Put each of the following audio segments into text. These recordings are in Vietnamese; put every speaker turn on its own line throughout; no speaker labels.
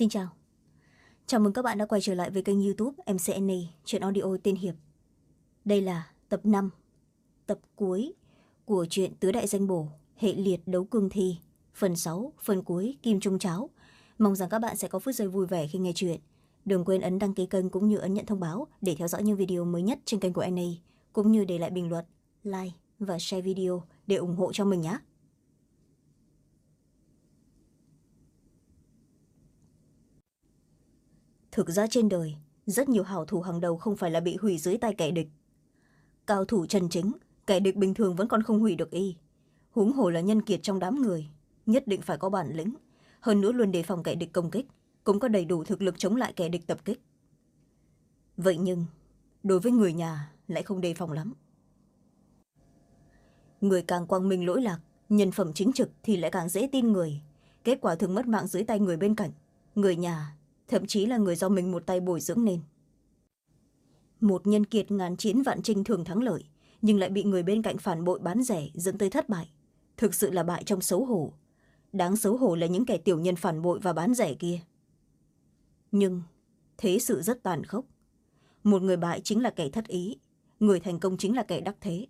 Xin chào. Chào mừng các bạn đã quay trở lại với kênh youtube mcna chuyện audio tiên hiệp. Đây là tập năm tập cuối của truyện Tứ Đại Danh Bổ, hệ liệt đấu cương thi, phần sáu phần cuối Kim Trung Cháo. Mong rằng các bạn sẽ có phút giây vui vẻ khi nghe chuyện. Đừng quên ấn đăng ký kênh cũng như ấn nhận thông báo để theo dõi những video mới nhất trên kênh của NA, cũng như để lại bình luận, like và share video để ủng hộ cho mình nhé. Thực ra trên đời, rất nhiều hảo thủ hàng đầu không phải là bị hủy dưới tay kẻ địch. Cao thủ chân chính, kẻ địch bình thường vẫn còn không hủy được y. Huống hồ là nhân kiệt trong đám người, nhất định phải có bản lĩnh. Hơn nữa luôn đề phòng kẻ địch công kích, cũng có đầy đủ thực lực chống lại kẻ địch tập kích. Vậy nhưng, đối với người nhà lại không đề phòng lắm. Người càng quang minh lỗi lạc, nhân phẩm chính trực thì lại càng dễ tin người. Kết quả thường mất mạng dưới tay người bên cạnh, người nhà thậm chí là người do mình một tay bồi dưỡng nên. Một nhân kiệt ngàn chiến vạn trinh thường thắng lợi, nhưng lại bị người bên cạnh phản bội bán rẻ, dẫn tới thất bại. Thực sự là bại trong xấu hổ. Đáng xấu hổ là những kẻ tiểu nhân phản bội và bán rẻ kia. Nhưng, thế sự rất tàn khốc. Một người bại chính là kẻ thất ý, người thành công chính là kẻ đắc thế.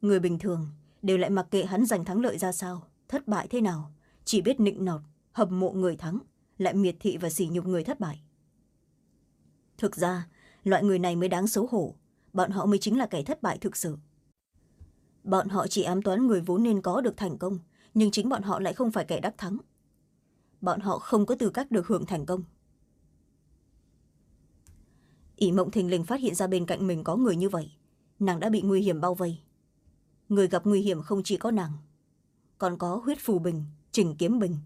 Người bình thường đều lại mặc kệ hắn giành thắng lợi ra sao, thất bại thế nào, chỉ biết nịnh nọt hầm mộ người thắng lại miệt thị và sỉ nhục người thất bại. Thực ra, loại người này mới đáng xấu hổ. Bọn họ mới chính là kẻ thất bại thực sự. Bọn họ chỉ ám toán người vốn nên có được thành công, nhưng chính bọn họ lại không phải kẻ đắc thắng. Bọn họ không có tư cách được hưởng thành công. Ỷ mộng thình lình phát hiện ra bên cạnh mình có người như vậy. Nàng đã bị nguy hiểm bao vây. Người gặp nguy hiểm không chỉ có nàng, còn có huyết phù bình, trình kiếm bình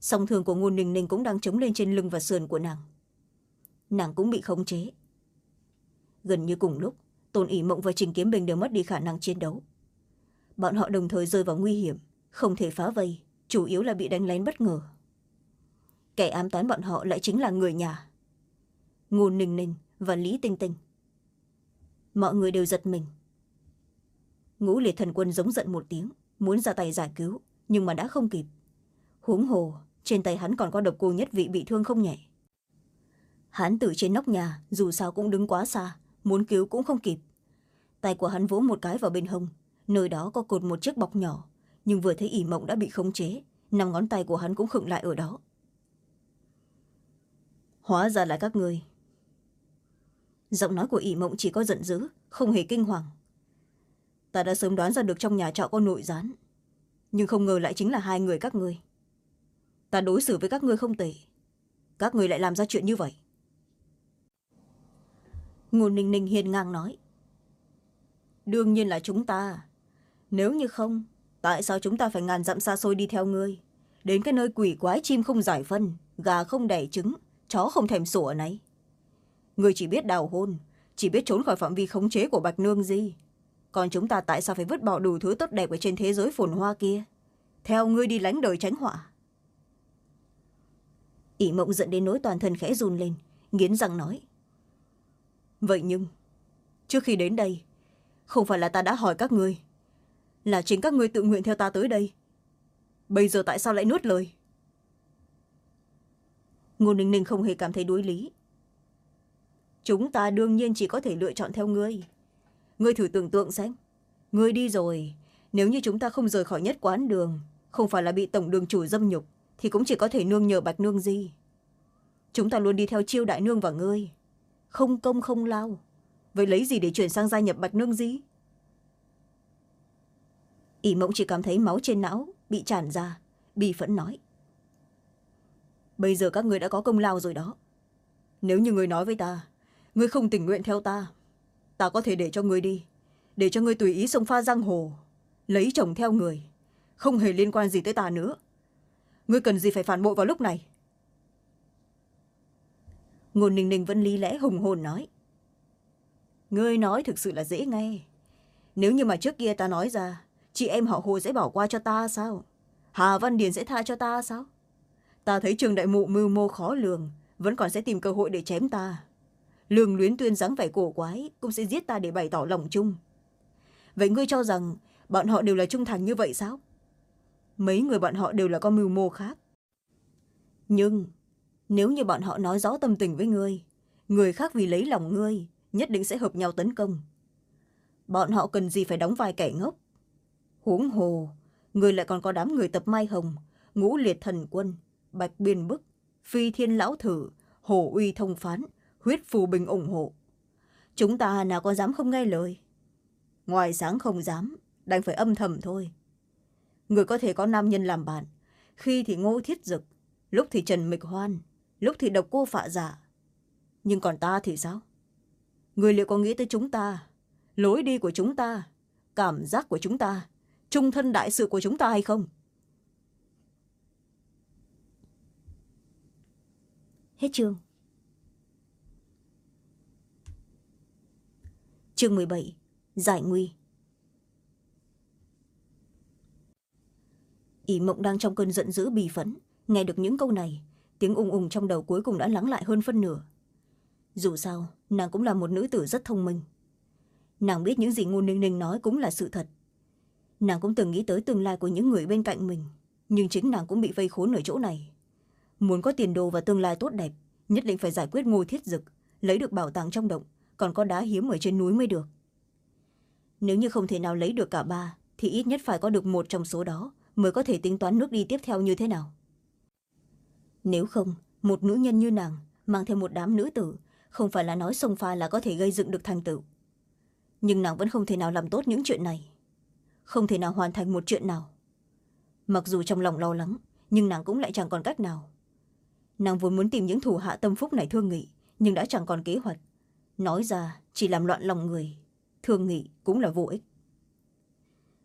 song thường của ngôn ninh ninh cũng đang chống lên trên lưng và sườn của nàng. Nàng cũng bị khống chế. Gần như cùng lúc, tôn ỉ mộng và trình kiếm bình đều mất đi khả năng chiến đấu. Bọn họ đồng thời rơi vào nguy hiểm, không thể phá vây, chủ yếu là bị đánh lén bất ngờ. Kẻ ám toán bọn họ lại chính là người nhà ngôn ninh ninh và lý tinh tinh. Mọi người đều giật mình. Ngũ liệt thần quân giống giận một tiếng, muốn ra tay giải cứu, nhưng mà đã không kịp. Huống hồ trên tay hắn còn có độc cô nhất vị bị thương không nhẹ. Hắn từ trên nóc nhà, dù sao cũng đứng quá xa, muốn cứu cũng không kịp. Tay của hắn vỗ một cái vào bên hông, nơi đó có cột một chiếc bọc nhỏ, nhưng vừa thấy ỉ mộng đã bị khống chế, năm ngón tay của hắn cũng khựng lại ở đó. Hóa ra là các người giọng nói của ỉ mộng chỉ có giận dữ, không hề kinh hoàng. Ta đã sớm đoán ra được trong nhà trọ có nội gián, nhưng không ngờ lại chính là hai người các người ta đối xử với các ngươi không tệ. Các ngươi lại làm ra chuyện như vậy. Ngô ninh ninh hiền ngang nói. Đương nhiên là chúng ta. Nếu như không, tại sao chúng ta phải ngàn dặm xa xôi đi theo ngươi? Đến cái nơi quỷ quái chim không giải phân, gà không đẻ trứng, chó không thèm sủa này. Ngươi chỉ biết đào hôn, chỉ biết trốn khỏi phạm vi khống chế của bạch nương di. Còn chúng ta tại sao phải vứt bỏ đủ thứ tốt đẹp ở trên thế giới phồn hoa kia? Theo ngươi đi lánh đời tránh họa ỷ mộng giận đến nỗi toàn thân khẽ run lên, nghiến răng nói. Vậy nhưng, trước khi đến đây, không phải là ta đã hỏi các ngươi, là chính các ngươi tự nguyện theo ta tới đây. Bây giờ tại sao lại nuốt lời? Ngô ninh ninh không hề cảm thấy đối lý. Chúng ta đương nhiên chỉ có thể lựa chọn theo ngươi. Ngươi thử tưởng tượng xem. Ngươi đi rồi, nếu như chúng ta không rời khỏi nhất quán đường, không phải là bị tổng đường chủ dâm nhục thì cũng chỉ có thể nương nhờ bạch nương di chúng ta luôn đi theo chiêu đại nương và ngươi. Không công không lao. Vậy lấy gì để chuyển sang gia nhập bạch nương di ỷ mộng chỉ cảm thấy máu trên não bị tràn ra bi phẫn nói. Bây giờ các người đã có công lao rồi đó. Nếu như người nói với ta người không tình nguyện theo ta ta có thể để cho người đi, để cho người tùy ý sông pha giang hồ, lấy chồng theo người, không hề liên quan gì tới ta nữa ngươi cần gì phải phản bội vào lúc này? Ngôn ninh ninh vẫn lý lẽ hùng hồn nói. Ngươi nói thực sự là dễ nghe. Nếu như mà trước kia ta nói ra, chị em họ hồ sẽ bỏ qua cho ta sao? Hà văn điền sẽ tha cho ta sao? Ta thấy trường đại mụ mưu mô khó lường, vẫn còn sẽ tìm cơ hội để chém ta. Lường luyến tuyên dáng vẻ cổ quái cũng sẽ giết ta để bày tỏ lòng chung. Vậy ngươi cho rằng bọn họ đều là trung thành như vậy sao? Mấy người bọn họ đều là có mưu mô khác. Nhưng, nếu như bọn họ nói rõ tâm tình với ngươi, người khác vì lấy lòng ngươi, nhất định sẽ hợp nhau tấn công. Bọn họ cần gì phải đóng vai kẻ ngốc? Huống hồ người lại còn có đám người tập mai hồng, ngũ liệt thần quân, bạch biên bức, phi thiên lão thử, hồ uy thông phán, huyết phù bình ủng hộ. Chúng ta nào có dám không nghe lời? Ngoài sáng không dám, đành phải âm thầm thôi người có thể có nam nhân làm bạn. Khi thì ngô thiết dực lúc thì trần mịch hoan lúc thì độc cô phạ giả nhưng còn ta thì sao? Người liệu có nghĩ tới chúng ta? Lối đi của chúng ta cảm giác của chúng ta trung thân đại sự của chúng ta hay không? Hết chương. Chương mười bảy giải nguy ỷ mộng đang trong cơn giận dữ bì phẫn nghe được những câu này, tiếng ung ung trong đầu cuối cùng đã lắng lại hơn phân nửa. Dù sao, nàng cũng là một nữ tử rất thông minh. Nàng biết những gì ngô ninh ninh nói cũng là sự thật. Nàng cũng từng nghĩ tới tương lai của những người bên cạnh mình, nhưng chính nàng cũng bị vây khốn ở chỗ này. Muốn có tiền đồ và tương lai tốt đẹp, nhất định phải giải quyết ngô thiết dực, lấy được bảo tàng trong động, còn có đá hiếm ở trên núi mới được. Nếu như không thể nào lấy được cả ba, thì ít nhất phải có được một trong số đó mới có thể tính toán nước đi tiếp theo như thế nào? Nếu không, một nữ nhân như nàng mang theo một đám nữ tử, không phải là nói sông pha là có thể gây dựng được thành tựu. Nhưng nàng vẫn không thể nào làm tốt những chuyện này, không thể nào hoàn thành một chuyện nào. Mặc dù trong lòng lo lắng, nhưng nàng cũng lại chẳng còn cách nào. Nàng vốn muốn tìm những thủ hạ tâm phúc này thương nghị, nhưng đã chẳng còn kế hoạch. Nói ra, chỉ làm loạn lòng người, thương nghị cũng là vô ích.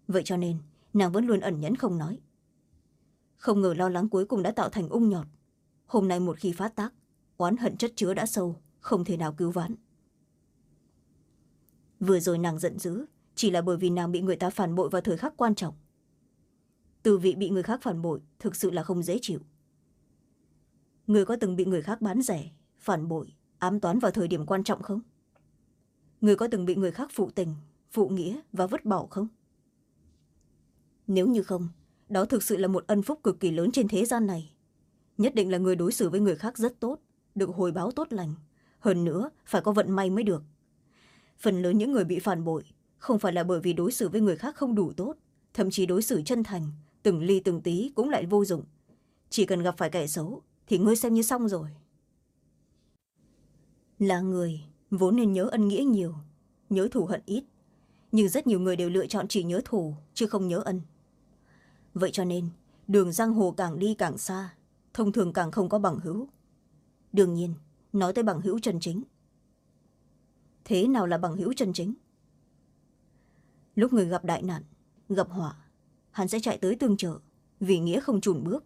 Vậy cho nên nàng vẫn luôn ẩn nhẫn không nói. Không ngờ lo lắng cuối cùng đã tạo thành ung nhọt. Hôm nay một khi phát tác, oán hận chất chứa đã sâu, không thể nào cứu vãn. Vừa rồi nàng giận dữ, chỉ là bởi vì nàng bị người ta phản bội vào thời khắc quan trọng. Từ vị bị người khác phản bội thực sự là không dễ chịu. Người có từng bị người khác bán rẻ, phản bội, ám toán vào thời điểm quan trọng không? Người có từng bị người khác phụ tình, phụ nghĩa và vứt bỏ không? Nếu như không, đó thực sự là một ân phúc cực kỳ lớn trên thế gian này. Nhất định là người đối xử với người khác rất tốt, được hồi báo tốt lành. Hơn nữa, phải có vận may mới được. Phần lớn những người bị phản bội không phải là bởi vì đối xử với người khác không đủ tốt, thậm chí đối xử chân thành, từng ly từng tí cũng lại vô dụng. Chỉ cần gặp phải kẻ xấu thì ngươi xem như xong rồi. Là người vốn nên nhớ ân nghĩa nhiều, nhớ thù hận ít. Nhưng rất nhiều người đều lựa chọn chỉ nhớ thù, chứ không nhớ ân vậy cho nên, đường giang hồ càng đi càng xa, thông thường càng không có bằng hữu. Đương nhiên, nói tới bằng hữu chân chính. Thế nào là bằng hữu chân chính? Lúc người gặp đại nạn, gặp họa, hắn sẽ chạy tới tương trợ, vì nghĩa không chùn bước.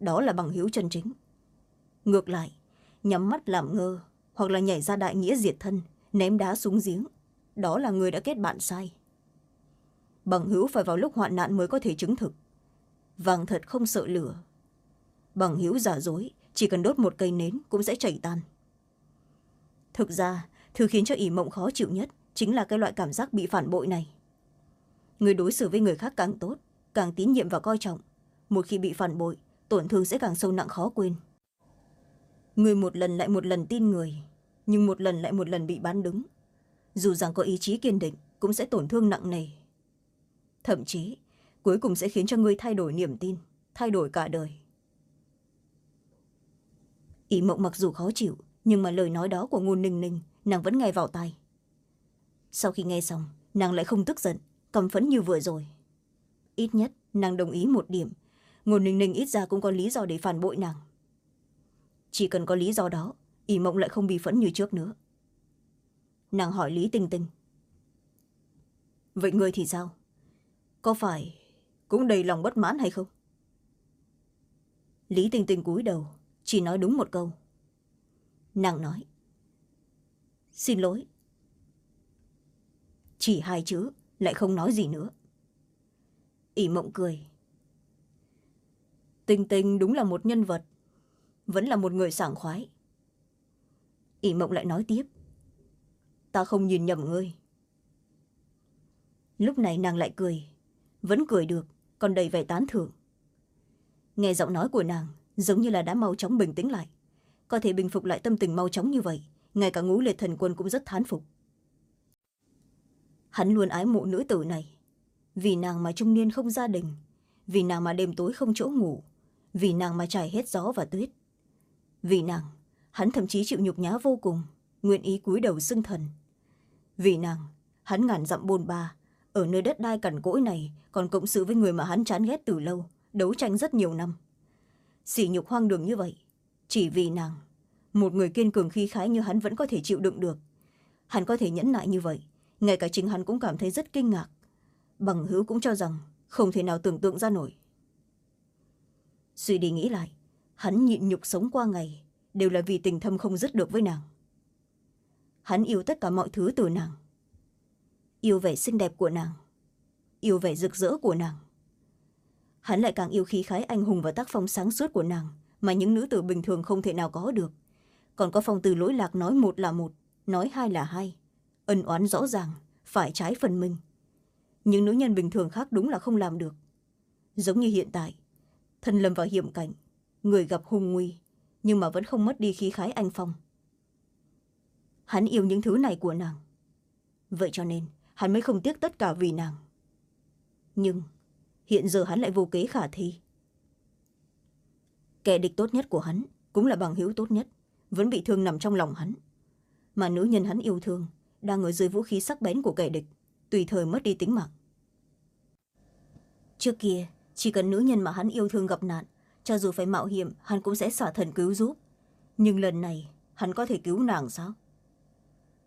Đó là bằng hữu chân chính. Ngược lại, nhắm mắt làm ngơ, hoặc là nhảy ra đại nghĩa diệt thân, ném đá xuống giếng, đó là người đã kết bạn sai. Bằng hữu phải vào lúc hoạn nạn mới có thể chứng thực vàng thật không sợ lửa. Bằng hữu giả dối, chỉ cần đốt một cây nến cũng sẽ chảy tan. Thực ra, thứ khiến cho ỷ mộng khó chịu nhất chính là cái loại cảm giác bị phản bội này. Người đối xử với người khác càng tốt, càng tín nhiệm và coi trọng. Một khi bị phản bội, tổn thương sẽ càng sâu nặng khó quên. Người một lần lại một lần tin người, nhưng một lần lại một lần bị bán đứng. Dù rằng có ý chí kiên định, cũng sẽ tổn thương nặng nề. Thậm chí cuối cùng sẽ khiến cho ngươi thay đổi niềm tin, thay đổi cả đời. Ý mộng mặc dù khó chịu, nhưng mà lời nói đó của ngôn ninh ninh, nàng vẫn nghe vào tay sau khi nghe xong, nàng lại không tức giận cầm phấn như vừa rồi. Ít nhất, nàng đồng ý một điểm. Ngôn ninh ninh ít ra cũng có lý do để phản bội nàng. Chỉ cần có lý do đó, ỷ mộng lại không bị phẫn như trước nữa. Nàng hỏi lý tinh tinh. Vậy người thì sao? Có phải cũng đầy lòng bất mãn hay không? Lý tinh tinh cúi đầu, chỉ nói đúng một câu. Nàng nói, xin lỗi. Chỉ hai chữ, lại không nói gì nữa. Ỷ mộng cười. Tinh tinh đúng là một nhân vật, vẫn là một người sảng khoái. Ỷ mộng lại nói tiếp, ta không nhìn nhầm ngươi. Lúc này nàng lại cười, vẫn cười được còn đầy vẻ tán thưởng. Nghe giọng nói của nàng, giống như là đã mau chóng bình tĩnh lại. Có thể bình phục lại tâm tình mau chóng như vậy, ngay cả ngũ liệt thần quân cũng rất thán phục. Hắn luôn ái mộ nữ tử này. Vì nàng mà trung niên không gia đình, vì nàng mà đêm tối không chỗ ngủ, vì nàng mà trải hết gió và tuyết. Vì nàng, hắn thậm chí chịu nhục nhã vô cùng, nguyện ý cúi đầu xưng thần. Vì nàng, hắn ngàn dặm bôn ba ở nơi đất đai cằn cỗi này, còn cộng sự với người mà hắn chán ghét từ lâu, đấu tranh rất nhiều năm. Sỉ nhục hoang đường như vậy, chỉ vì nàng, một người kiên cường khí khái như hắn vẫn có thể chịu đựng được. Hắn có thể nhẫn nại như vậy, ngay cả chính hắn cũng cảm thấy rất kinh ngạc. Bằng hữu cũng cho rằng không thể nào tưởng tượng ra nổi. Suy đi nghĩ lại, hắn nhịn nhục sống qua ngày, đều là vì tình thâm không dứt được với nàng. Hắn yêu tất cả mọi thứ từ nàng yêu vẻ xinh đẹp của nàng. Yêu vẻ rực rỡ của nàng. Hắn lại càng yêu khí khái anh hùng và tác phong sáng suốt của nàng, mà những nữ tử bình thường không thể nào có được. Còn có phong từ lỗi lạc nói một là một, nói hai là hai. Ân oán rõ ràng, phải trái phần mình. Những nữ nhân bình thường khác đúng là không làm được. Giống như hiện tại, thân lâm vào hiểm cảnh, người gặp hung nguy, nhưng mà vẫn không mất đi khí khái anh phong. Hắn yêu những thứ này của nàng. Vậy cho nên hắn mới không tiếc tất cả vì nàng. Nhưng, hiện giờ hắn lại vô kế khả thi. Kẻ địch tốt nhất của hắn cũng là bằng hữu tốt nhất, vẫn bị thương nằm trong lòng hắn. Mà nữ nhân hắn yêu thương đang ở dưới vũ khí sắc bén của kẻ địch, tùy thời mất đi tính mạng. Trước kia, chỉ cần nữ nhân mà hắn yêu thương gặp nạn, cho dù phải mạo hiểm, hắn cũng sẽ xả thần cứu giúp. Nhưng lần này, hắn có thể cứu nàng sao?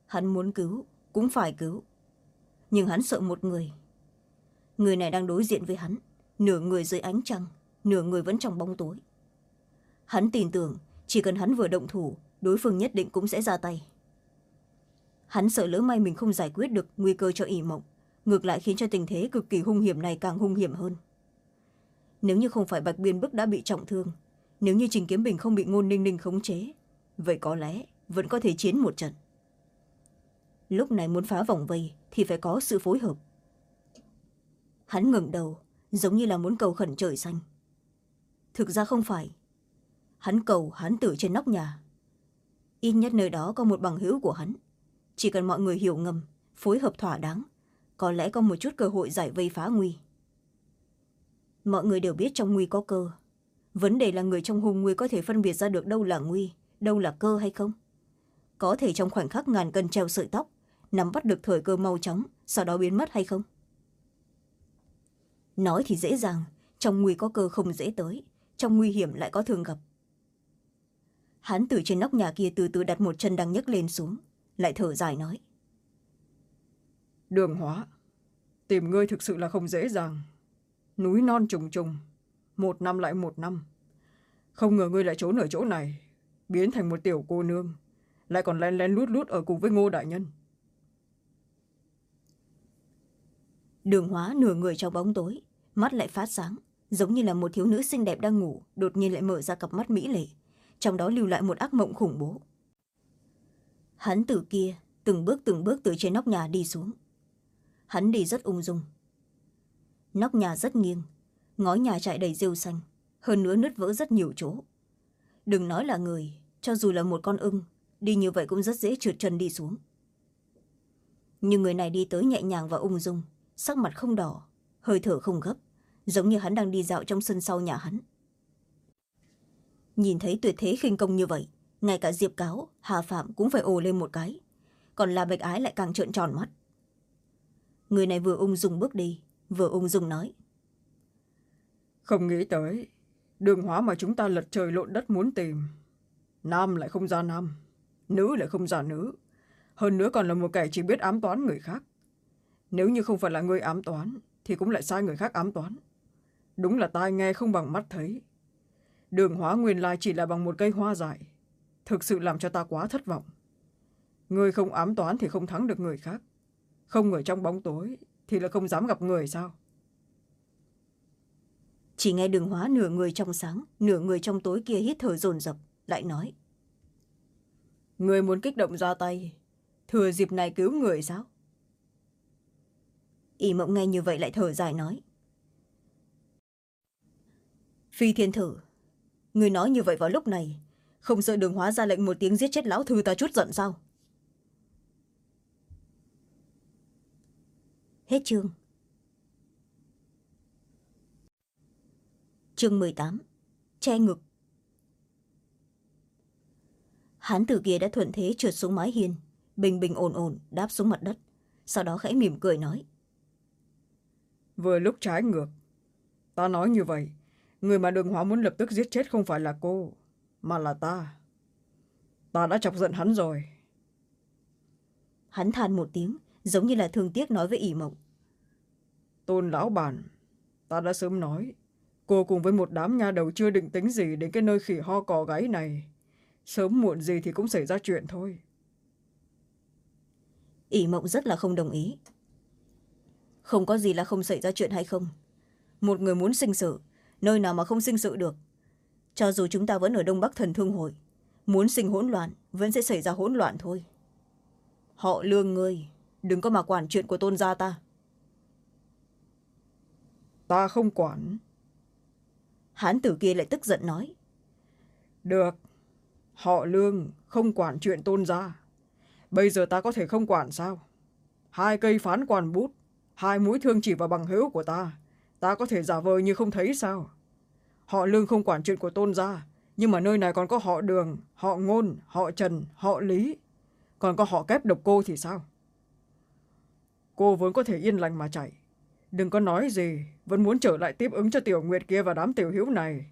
Hắn muốn cứu, cũng phải cứu nhưng hắn sợ một người. Người này đang đối diện với hắn. Nửa người dưới ánh trăng, nửa người vẫn trong bóng tối. Hắn tin tưởng, chỉ cần hắn vừa động thủ, đối phương nhất định cũng sẽ ra tay. Hắn sợ lỡ may mình không giải quyết được nguy cơ cho ỉ mộng, ngược lại khiến cho tình thế cực kỳ hung hiểm này càng hung hiểm hơn. Nếu như không phải bạch biên bức đã bị trọng thương, nếu như trình kiếm bình không bị ngôn ninh ninh khống chế, vậy có lẽ vẫn có thể chiến một trận lúc này muốn phá vòng vây thì phải có sự phối hợp. Hắn ngẩng đầu, giống như là muốn cầu khẩn trời xanh. Thực ra không phải. Hắn cầu hắn tử trên nóc nhà. Ít nhất nơi đó có một bằng hữu của hắn. Chỉ cần mọi người hiểu ngầm, phối hợp thỏa đáng, có lẽ có một chút cơ hội giải vây phá nguy. Mọi người đều biết trong nguy có cơ. Vấn đề là người trong hùng nguy có thể phân biệt ra được đâu là nguy, đâu là cơ hay không. Có thể trong khoảnh khắc ngàn cân treo sợi tóc nắm bắt được thời cơ mau chóng, sau đó biến mất hay không? Nói thì dễ dàng, trong nguy có cơ không dễ tới, trong nguy hiểm lại có thường gặp. Hắn từ trên nóc nhà kia từ từ đặt một chân đang nhấc lên xuống, lại thở dài nói.
Đường hóa, tìm ngươi thực sự là không dễ dàng. Núi non trùng trùng, một năm lại một năm. Không ngờ ngươi lại trốn ở chỗ này, biến thành một tiểu cô nương, lại còn len lén lút lút ở cùng với ngô đại nhân.
Đường hóa nửa người trong bóng tối, mắt lại phát sáng, giống như là một thiếu nữ xinh đẹp đang ngủ, đột nhiên lại mở ra cặp mắt mỹ lệ, trong đó lưu lại một ác mộng khủng bố. Hắn từ kia, từng bước từng bước từ trên nóc nhà đi xuống. Hắn đi rất ung dung. Nóc nhà rất nghiêng, ngói nhà chạy đầy rêu xanh, hơn nữa nứt vỡ rất nhiều chỗ. Đừng nói là người, cho dù là một con ưng, đi như vậy cũng rất dễ trượt chân đi xuống. Nhưng người này đi tới nhẹ nhàng và ung dung sắc mặt không đỏ, hơi thở không gấp, giống như hắn đang đi dạo trong sân sau nhà hắn. Nhìn thấy tuyệt thế khinh công như vậy, ngay cả diệp cáo, hà phạm cũng phải ồ lên một cái, còn là bạch ái lại càng trợn tròn mắt. Người này vừa ung dung bước đi, vừa ung dung nói.
Không nghĩ tới, đường hóa mà chúng ta lật trời lộn đất muốn tìm. Nam lại không ra nam, nữ lại không ra nữ. Hơn nữa còn là một kẻ chỉ biết ám toán người khác nếu như không phải là người ám toán thì cũng lại sai người khác ám toán. Đúng là tai nghe không bằng mắt thấy. Đường hóa nguyên lai chỉ là bằng một cây hoa dại thực sự làm cho ta quá thất vọng. Người không ám toán thì không thắng được người khác. Không ở trong bóng tối thì là không dám gặp người sao?
Chỉ nghe đường hóa nửa người trong sáng nửa người trong tối kia hít thở dồn dập lại nói.
Người muốn kích động ra tay thừa dịp này cứu người sao
Y mộng nghe như vậy lại thở dài nói. Phi thiên thử, người nói như vậy vào lúc này, không sợ đường hóa ra lệnh một tiếng giết chết lão thư ta chút giận sao? Hết chương. Chương mười tám, che ngực. Hán tử kia đã thuận thế trượt xuống mái hiên, bình bình ổn ổn đáp xuống mặt đất, sau đó khẽ mỉm cười nói
vừa lúc trái ngược. Ta nói như vậy người mà đường hóa muốn lập tức giết chết không phải là cô mà là ta. Ta đã chọc giận hắn rồi.
Hắn than một tiếng giống như là thương tiếc nói với ỷ mộng.
Tôn lão bản ta đã sớm nói cô cùng với một đám nha đầu chưa định tính gì đến cái nơi khỉ ho cò gáy này. Sớm muộn gì thì cũng xảy ra chuyện thôi.
Ỷ mộng rất là không đồng ý không có gì là không xảy ra chuyện hay không? Một người muốn sinh sự nơi nào mà không sinh sự được? Cho dù chúng ta vẫn ở đông bắc thần thương hội muốn sinh hỗn loạn vẫn sẽ xảy ra hỗn loạn thôi. Họ lương ngươi đừng có mà quản chuyện của tôn gia ta.
Ta không quản.
Hán tử kia lại tức giận nói.
Được họ lương không quản chuyện tôn gia. Bây giờ ta có thể không quản sao? Hai cây phán quản bút hai mũi thương chỉ vào bằng hữu của ta. Ta có thể giả vờ như không thấy sao? Họ lương không quản chuyện của tôn gia, nhưng mà nơi này còn có họ đường, họ ngôn, họ trần, họ lý. Còn có họ kép độc cô thì sao? Cô vốn có thể yên lành mà chạy. Đừng có nói gì, vẫn muốn trở lại tiếp ứng cho tiểu nguyệt kia và đám tiểu hữu này.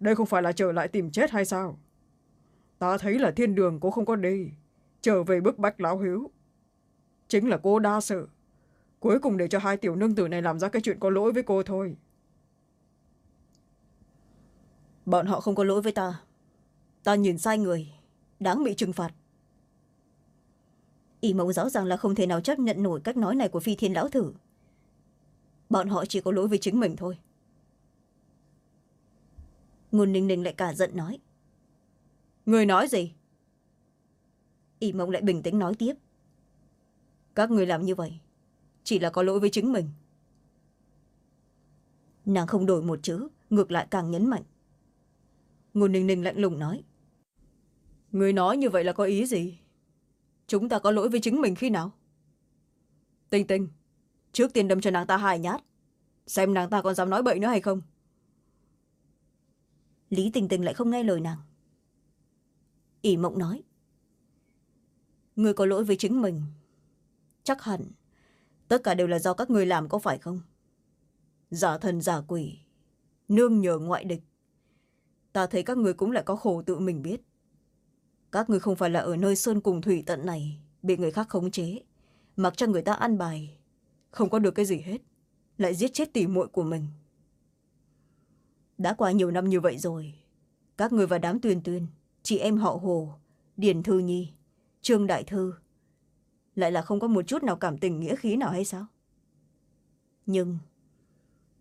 Đây không phải là trở lại tìm chết hay sao? Ta thấy là thiên đường cô không có đi, trở về bức bách lão hữu. Chính là cô đa sự cuối cùng để cho hai tiểu nương tử này làm ra cái chuyện có lỗi với cô thôi.
Bọn họ không có lỗi với ta. Ta nhìn sai người. Đáng bị trừng phạt. Y mẫu rõ ràng là không thể nào chấp nhận nổi cách nói này của phi thiên lão thử. Bọn họ chỉ có lỗi với chính mình thôi. Ngôn ninh ninh lại cả giận nói. Người nói gì? Y mộng lại bình tĩnh nói tiếp. Các người làm như vậy chỉ là có lỗi với chính mình. Nàng không đổi một chữ, ngược lại càng nhấn mạnh. Ngôn ninh ninh lạnh lùng nói người nói như vậy là có ý gì? Chúng ta có lỗi với chính mình khi nào? Tinh tinh, trước tiên đâm cho nàng ta hai nhát, xem nàng ta còn dám nói bậy nữa hay không. Lý tình tình lại không nghe lời nàng. ỷ mộng nói người có lỗi với chính mình, chắc hẳn tất cả đều là do các người làm có phải không? Giả thần giả quỷ, nương nhờ ngoại địch. Ta thấy các người cũng lại có khổ tự mình biết. Các người không phải là ở nơi sơn cùng thủy tận này, bị người khác khống chế, mặc cho người ta ăn bài. Không có được cái gì hết, lại giết chết tỉ muội của mình. Đã qua nhiều năm như vậy rồi, các người và đám tuyên tuyên chị em họ hồ, điền thư nhi, trương đại thư lại là không có một chút nào cảm tình nghĩa khí nào hay sao? Nhưng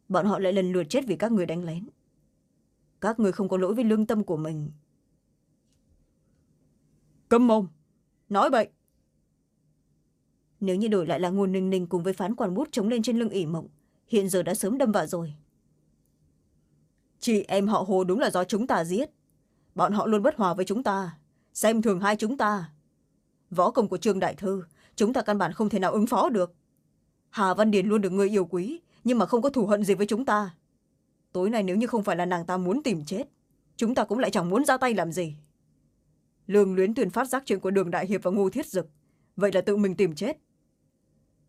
bọn họ lại lần lượt chết vì các người đánh lén. Các người không có lỗi với lương tâm của mình. Câm mồm, nói bậy. Nếu như đổi lại là nguồn ninh ninh cùng với phán quản bút chống lên trên lưng ỉ mộng, hiện giờ đã sớm đâm vào rồi. Chị em họ hồ đúng là do chúng ta giết. Bọn họ luôn bất hòa với chúng ta, xem thường hai chúng ta. Võ công của trương đại thư chúng ta căn bản không thể nào ứng phó được. Hà văn điền luôn được người yêu quý nhưng mà không có thù hận gì với chúng ta. Tối nay nếu như không phải là nàng ta muốn tìm chết chúng ta cũng lại chẳng muốn ra tay làm gì. Lương luyến tuyên phát giác chuyện của đường đại hiệp và ngô thiết dực vậy là tự mình tìm chết.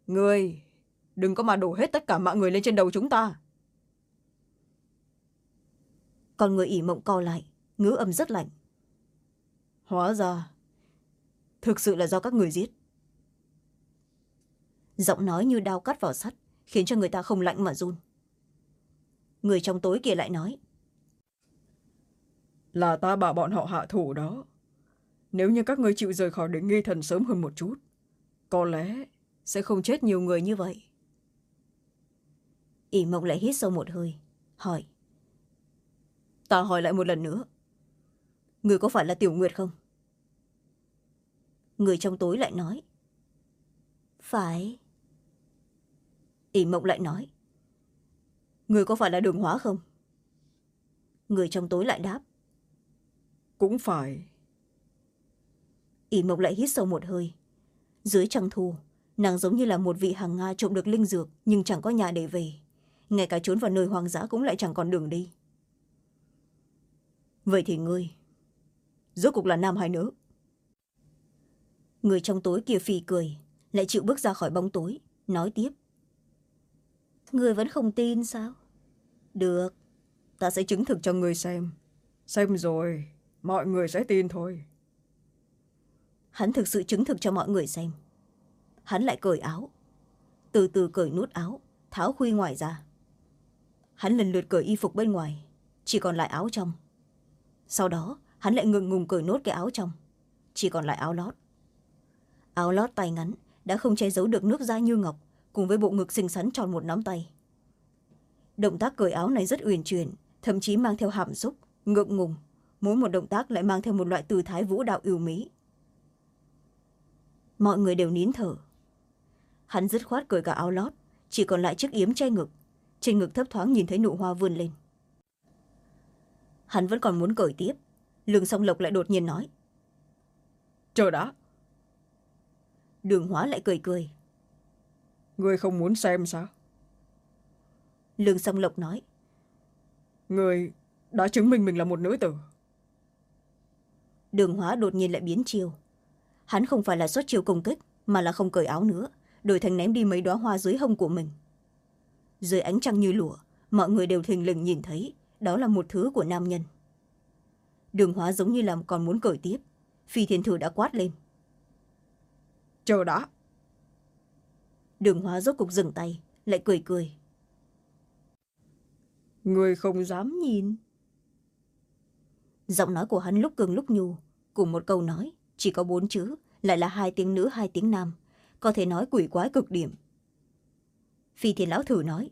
Người đừng có mà đổ hết tất cả mạng người lên trên đầu chúng ta. Còn người ỉ mộng co lại ngữ âm rất lạnh. Hóa ra thực sự là do các người giết giọng nói như đao cắt vào sắt khiến cho người ta không lạnh mà run. Người trong tối kia lại nói
là ta bảo bọn họ hạ thủ đó. Nếu như các ngươi chịu rời khỏi đỉnh nghi thần sớm hơn một chút có lẽ
sẽ không chết nhiều người như vậy. Ỷ mộng lại hít sâu một hơi hỏi ta hỏi lại một lần nữa người có phải là tiểu nguyệt không? Người trong tối lại nói phải ỷ mộng lại nói. Người có phải là đường hóa không? Người trong tối lại đáp.
Cũng phải.
Ỷ mộc lại hít sâu một hơi. Dưới trăng thu nàng giống như là một vị hàng nga trộm được linh dược nhưng chẳng có nhà để về. Ngay cả trốn vào nơi hoang dã cũng lại chẳng còn đường đi. Vậy thì ngươi rốt cục là nam hay nữ? Người trong tối kia phì cười lại chịu bước ra khỏi bóng tối nói tiếp người vẫn không tin sao? Được
ta sẽ chứng thực cho người xem. Xem rồi mọi người sẽ tin thôi.
Hắn thực sự chứng thực cho mọi người xem. Hắn lại cởi áo. Từ từ cởi nút áo tháo khuy ngoài ra. Hắn lần lượt cởi y phục bên ngoài chỉ còn lại áo trong. Sau đó hắn lại ngừng ngùng cởi nốt cái áo trong chỉ còn lại áo lót. Áo lót tay ngắn đã không che giấu được nước da như ngọc cùng với bộ ngực xinh xắn tròn một nắm tay. Động tác cởi áo này rất uyển chuyển thậm chí mang theo hàm xúc ngượng ngùng. Mỗi một động tác lại mang theo một loại tư thái vũ đạo ưu mỹ mọi người đều nín thở. Hắn dứt khoát cởi cả áo lót chỉ còn lại chiếc yếm che ngực. Trên ngực thấp thoáng nhìn thấy nụ hoa vươn lên. Hắn vẫn còn muốn cởi tiếp. Lương song lộc lại đột nhiên nói.
Chờ đã.
Đường hóa lại cười cười
người không muốn xem sao?
Lương song lộc nói.
Người đã chứng minh mình là một nữ tử.
Đường hóa đột nhiên lại biến chiều. Hắn không phải là xuất chiều công kích mà là không cởi áo nữa đổi thành ném đi mấy đoá hoa dưới hông của mình. Dưới ánh trăng như lụa mọi người đều thình lình nhìn thấy đó là một thứ của nam nhân. Đường hóa giống như là còn muốn cởi tiếp. Phi thiên thử đã quát lên.
Chờ đã
đường hóa rốt cục dừng tay lại cười cười.
Người không dám nhìn.
Giọng nói của hắn lúc cường lúc nhu cùng một câu nói chỉ có bốn chữ lại là hai tiếng nữ hai tiếng nam. Có thể nói quỷ quái cực điểm. Phi thiên lão thử nói.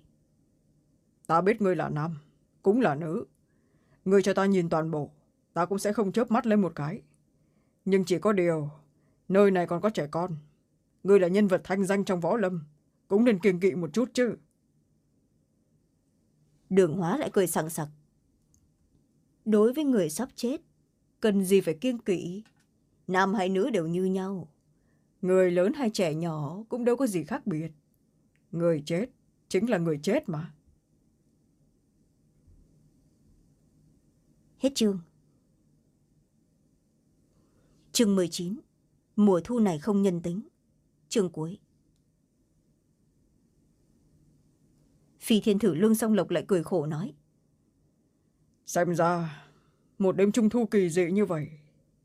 Ta biết ngươi là nam cũng là nữ. Ngươi cho ta nhìn toàn bộ ta cũng sẽ không chớp mắt lên một cái. Nhưng chỉ có điều nơi này còn có trẻ con ngươi là nhân vật thanh danh trong võ lâm cũng nên kiêng kỵ một chút chứ.
Đường hóa lại cười sằng sặc. Đối với người sắp chết cần gì phải kiêng kỵ? Nam hay nữ đều như nhau.
Người lớn hay trẻ nhỏ cũng đâu có gì khác biệt. Người chết chính là người chết mà.
Hết chương. Chương mười chín. Mùa thu này không nhân tính chương cuối. Phi thiên thử lương song lộc lại cười khổ nói.
Xem ra một đêm trung thu kỳ dị như vậy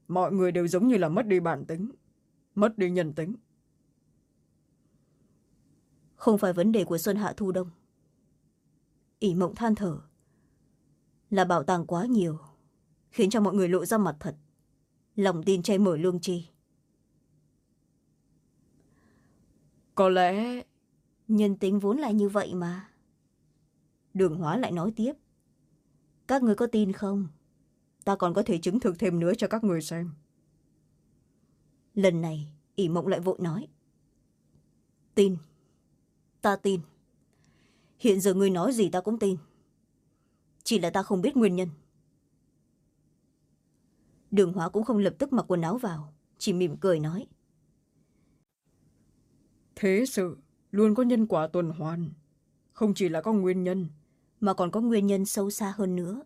mọi người đều giống như là mất đi bản tính mất đi nhân tính.
Không phải vấn đề của xuân hạ thu đông ỷ mộng than thở. Là bảo tàng quá nhiều khiến cho mọi người lộ ra mặt thật. Lòng tin che mở lương chi
có lẽ
nhân tính vốn là như vậy mà. Đường hóa lại nói tiếp. Các người có tin không? Ta còn có thể chứng thực thêm nữa cho các người xem. Lần này ỷ mộng lại vội nói. Tin. Ta tin. Hiện giờ ngươi nói gì ta cũng tin. Chỉ là ta không biết nguyên nhân. Đường hóa cũng không lập tức mặc quần áo vào chỉ mỉm cười nói
thế sự luôn có nhân quả tuần hoàn. Không chỉ là có nguyên nhân,
mà còn có nguyên nhân sâu xa hơn nữa.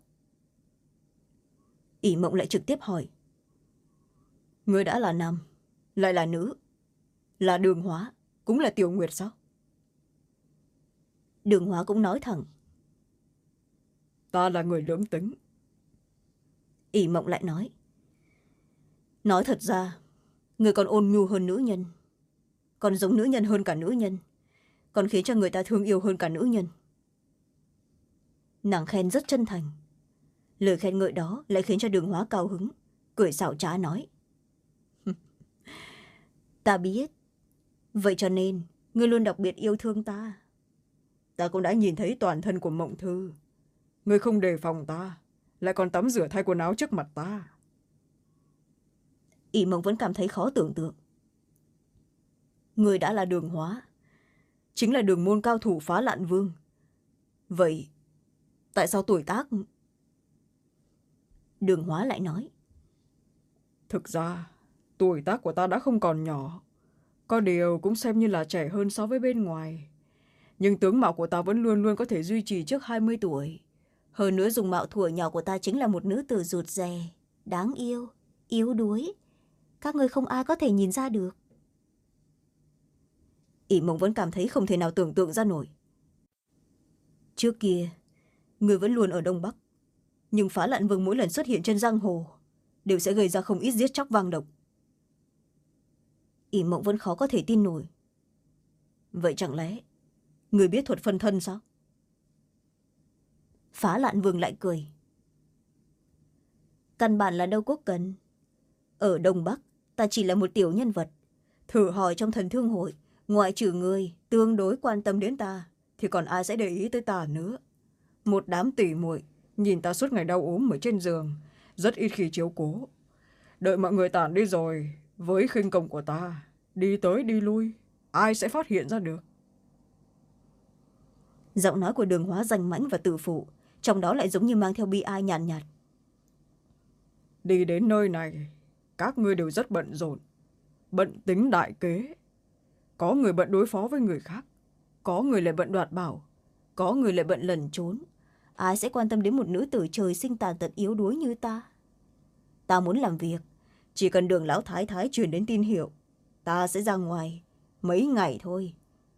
Ỷ mộng lại trực tiếp hỏi người đã là nam, lại là nữ, là đường hóa cũng là tiểu nguyệt sao? Đường hóa cũng nói thẳng,
ta là người lưỡng tính.
Ỷ mộng lại nói nói thật ra người còn ôn nhu hơn nữ nhân còn giống nữ nhân hơn cả nữ nhân còn khiến cho người ta thương yêu hơn cả nữ nhân. Nàng khen rất chân thành. Lời khen ngợi đó lại khiến cho đường hóa cao hứng cười xảo trá nói. Ta biết. Vậy cho nên ngươi luôn đặc biệt yêu thương ta.
Ta cũng đã nhìn thấy toàn thân của mộng thư. Ngươi không đề phòng ta lại còn tắm rửa thay quần áo trước mặt ta.
Ỷ mộng vẫn cảm thấy khó tưởng tượng người đã là đường hóa. Chính là đường môn cao thủ phá lạn vương. Vậy, tại sao tuổi tác? Đường hóa lại nói.
Thực ra, tuổi tác của ta đã không còn nhỏ. Có điều cũng xem như là trẻ hơn so với bên ngoài. Nhưng tướng mạo của ta vẫn luôn luôn có thể duy trì trước hai mươi tuổi.
Hơn nữa dùng mạo thuở nhỏ của ta chính là một nữ tử rụt rè, đáng yêu, yếu đuối. Các người không ai có thể nhìn ra được ỷ mộng vẫn cảm thấy không thể nào tưởng tượng ra nổi. Trước kia, người vẫn luôn ở đông bắc. Nhưng phá lạn vương mỗi lần xuất hiện trên giang hồ đều sẽ gây ra không ít giết chóc vang động. Ỷ mộng vẫn khó có thể tin nổi. Vậy chẳng lẽ người biết thuật phân thân sao? Phá lạn vương lại cười. Căn bản là đâu có cần. Ở đông bắc, ta chỉ là một tiểu nhân vật, thử hỏi trong thần thương hội ngoại trừ người tương đối quan tâm đến ta thì còn ai sẽ để ý tới ta nữa? Một đám tỉ muội nhìn ta suốt ngày đau ốm ở trên giường rất ít khi chiếu cố.
Đợi mọi người tản đi rồi với khinh công của ta đi tới đi lui ai sẽ phát hiện ra được?
Giọng nói của đường hóa danh mãnh và tự phụ trong đó lại giống như mang theo bi ai nhàn nhạt, nhạt.
Đi đến nơi này các ngươi đều rất bận rộn bận tính đại kế có người bận đối phó với người khác, có người lại bận đoạt bảo,
có người lại bận lẩn trốn. Ai sẽ quan tâm đến một nữ tử trời sinh tàn tật yếu đuối như ta? Ta muốn làm việc, chỉ cần đường lão thái thái truyền đến tin hiệu, ta sẽ ra ngoài, mấy ngày thôi,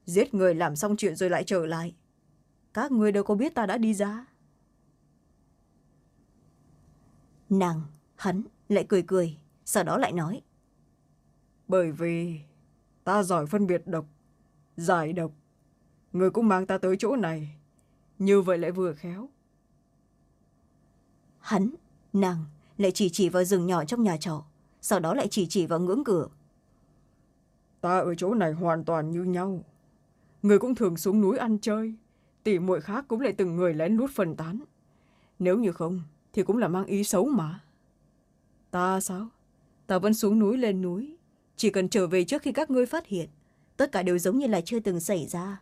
giết người làm xong chuyện rồi lại trở lại. Các người đâu có biết ta đã đi ra. Nàng, hắn lại cười cười, sau đó lại nói.
Bởi vì ta giỏi phân biệt độc giải độc. Người cũng mang ta tới chỗ này. Như vậy lại vừa khéo.
Hắn nàng lại chỉ chỉ vào rừng nhỏ trong nhà trọ sau đó lại chỉ chỉ vào ngưỡng cửa.
Ta ở chỗ này hoàn toàn như nhau. Người cũng thường xuống núi ăn chơi tỉ muội khác cũng lại từng người lén lút phân tán. Nếu như không thì cũng là mang ý xấu mà. Ta sao?
Ta vẫn xuống núi lên núi chỉ cần trở về trước khi các ngươi phát hiện, tất cả đều giống như là chưa từng xảy ra.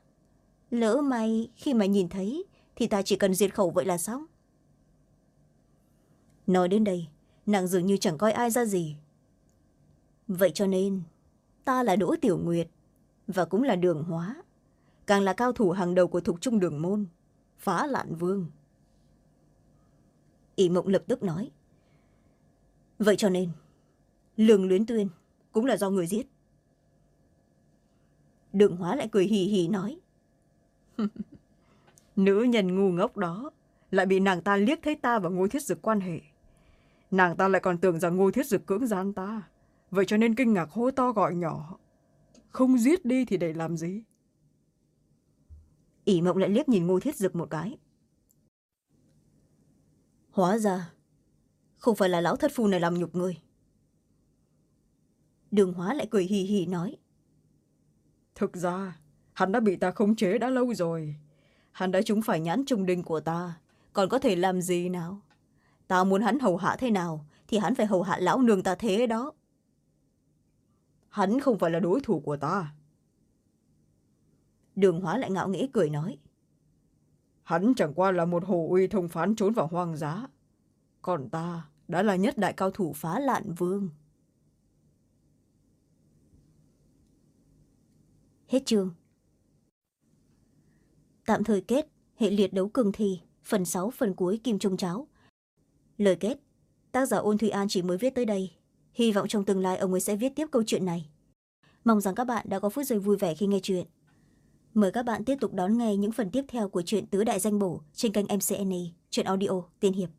Lỡ may, khi mà nhìn thấy, thì ta chỉ cần diệt khẩu vậy là xong. Nói đến đây, nàng dường như chẳng coi ai ra gì. Vậy cho nên, ta là đỗ tiểu nguyệt, và cũng là đường hóa, càng là cao thủ hàng đầu của thục trung đường môn, phá lạn vương. Ỷ mộng lập tức nói, vậy cho nên lường luyến tuyên cũng là do người giết. Đường hóa lại cười hì hì nói.
Nữ nhân ngu ngốc đó, lại bị nàng ta liếc thấy ta và ngôi thiết dực quan hệ. Nàng ta lại còn tưởng rằng ngôi thiết dực cưỡng gian ta. Vậy cho nên kinh ngạc hô to gọi nhỏ. Không giết đi thì để làm gì?
Ỷ mộng lại liếc nhìn ngô thiết dực một cái. Hóa ra, không phải là lão thất phu này làm nhục người đường hóa lại cười hì hì nói.
Thực ra hắn đã bị ta khống chế đã lâu rồi. Hắn đã trúng phải nhãn trung đinh của ta. Còn có thể làm gì nào? Ta muốn hắn hầu hạ thế nào thì hắn phải hầu hạ lão nương ta thế đó. Hắn không phải là đối thủ của ta.
Đường hóa lại ngạo nghễ cười nói.
Hắn chẳng qua là một hồ uy thông phán trốn vào hoang dã. Còn ta đã là nhất đại cao thủ phá lạn vương
hết chương. Tạm thời kết, hệ liệt đấu cường thi, phần sáu, phần cuối, kim trung cháo. Lời kết, tác giả ôn thùy an chỉ mới viết tới đây. Hy vọng trong tương lai ông ấy sẽ viết tiếp câu chuyện này. Mong rằng các bạn đã có phút giây vui vẻ khi nghe chuyện. Mời các bạn tiếp tục đón nghe những phần tiếp theo của chuyện tứ đại danh bổ trên kênh mcna chuyện audio tiên hiệp.